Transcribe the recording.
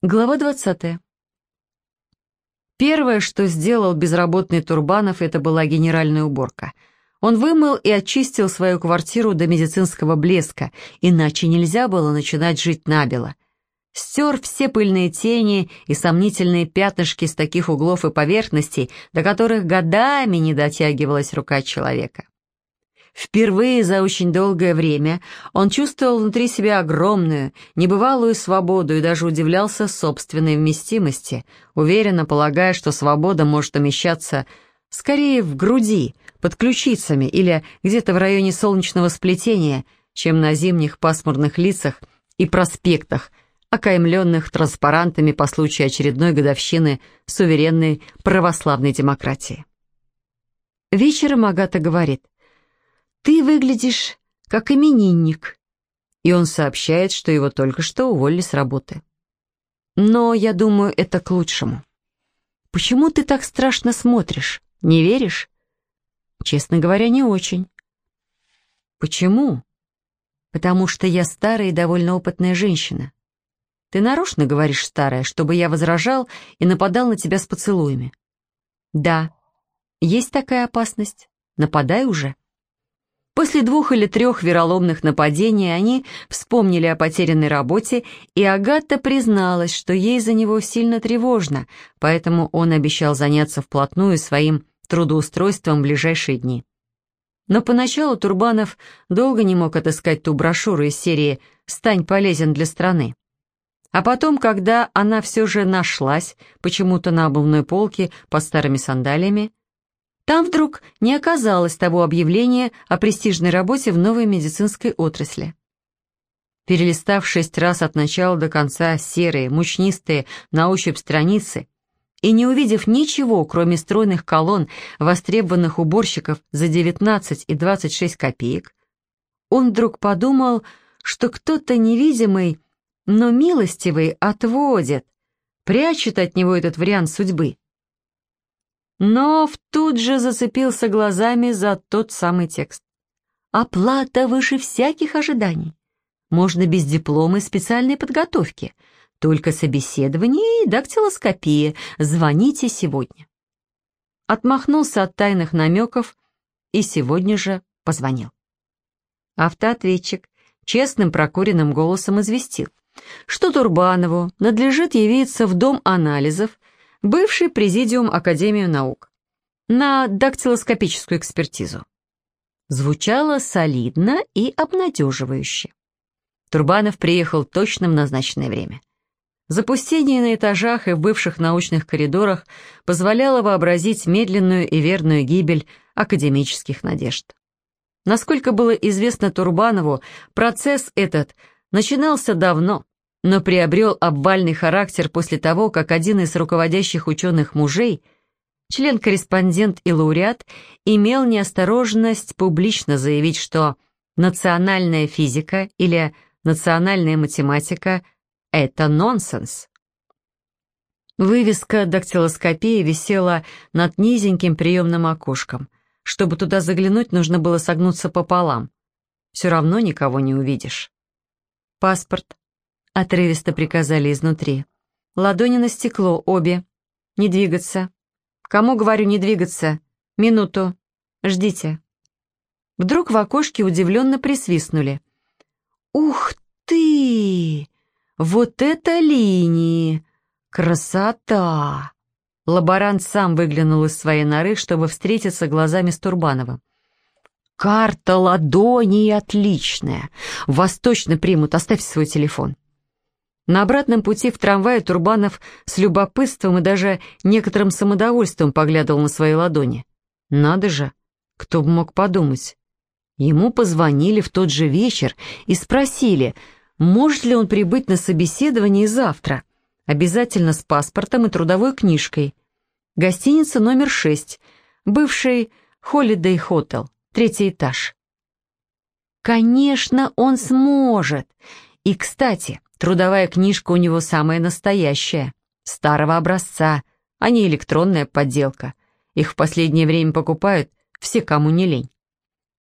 Глава 20. Первое, что сделал безработный Турбанов, это была генеральная уборка. Он вымыл и очистил свою квартиру до медицинского блеска, иначе нельзя было начинать жить набело. Стер все пыльные тени и сомнительные пятнышки с таких углов и поверхностей, до которых годами не дотягивалась рука человека. Впервые за очень долгое время он чувствовал внутри себя огромную, небывалую свободу и даже удивлялся собственной вместимости, уверенно полагая, что свобода может умещаться скорее в груди, под ключицами или где-то в районе солнечного сплетения, чем на зимних пасмурных лицах и проспектах, окаймленных транспарантами по случаю очередной годовщины суверенной православной демократии. Вечером Агата говорит – «Ты выглядишь как именинник». И он сообщает, что его только что уволили с работы. Но я думаю, это к лучшему. Почему ты так страшно смотришь? Не веришь? Честно говоря, не очень. Почему? Потому что я старая и довольно опытная женщина. Ты нарочно говоришь старая, чтобы я возражал и нападал на тебя с поцелуями. Да, есть такая опасность. Нападай уже. После двух или трех вероломных нападений они вспомнили о потерянной работе, и Агата призналась, что ей за него сильно тревожно, поэтому он обещал заняться вплотную своим трудоустройством в ближайшие дни. Но поначалу Турбанов долго не мог отыскать ту брошюру из серии «Стань полезен для страны». А потом, когда она все же нашлась, почему-то на обувной полке под старыми сандалиями, там вдруг не оказалось того объявления о престижной работе в новой медицинской отрасли. Перелистав шесть раз от начала до конца серые, мучнистые, на ощупь страницы, и не увидев ничего, кроме стройных колонн, востребованных уборщиков за 19 и 26 копеек, он вдруг подумал, что кто-то невидимый, но милостивый отводит, прячет от него этот вариант судьбы но тут же зацепился глазами за тот самый текст. «Оплата выше всяких ожиданий. Можно без диплома и специальной подготовки. Только собеседование и дактилоскопия. Звоните сегодня». Отмахнулся от тайных намеков и сегодня же позвонил. Автоответчик честным прокуренным голосом известил, что Турбанову надлежит явиться в дом анализов бывший президиум Академии наук, на дактилоскопическую экспертизу. Звучало солидно и обнадеживающе. Турбанов приехал точно в назначенное время. Запустение на этажах и в бывших научных коридорах позволяло вообразить медленную и верную гибель академических надежд. Насколько было известно Турбанову, процесс этот начинался давно, но приобрел обвальный характер после того, как один из руководящих ученых мужей, член-корреспондент и лауреат, имел неосторожность публично заявить, что национальная физика или национальная математика — это нонсенс. Вывеска дактилоскопии висела над низеньким приемным окошком. Чтобы туда заглянуть, нужно было согнуться пополам. Все равно никого не увидишь. Паспорт, Отрывисто приказали изнутри. Ладони на стекло, обе. Не двигаться. Кому говорю не двигаться? Минуту. Ждите. Вдруг в окошке удивленно присвистнули. «Ух ты! Вот это линии! Красота!» Лаборант сам выглянул из своей норы, чтобы встретиться глазами с Турбановым. «Карта ладони отличная! Вас точно примут, оставьте свой телефон». На обратном пути в трамвае Турбанов с любопытством и даже некоторым самодовольством поглядывал на свои ладони. Надо же, кто бы мог подумать. Ему позвонили в тот же вечер и спросили, может ли он прибыть на собеседование завтра, обязательно с паспортом и трудовой книжкой. Гостиница номер шесть, бывший Holiday Hotel, третий этаж. Конечно, он сможет. И, кстати, Трудовая книжка у него самая настоящая, старого образца, а не электронная подделка. Их в последнее время покупают все, кому не лень.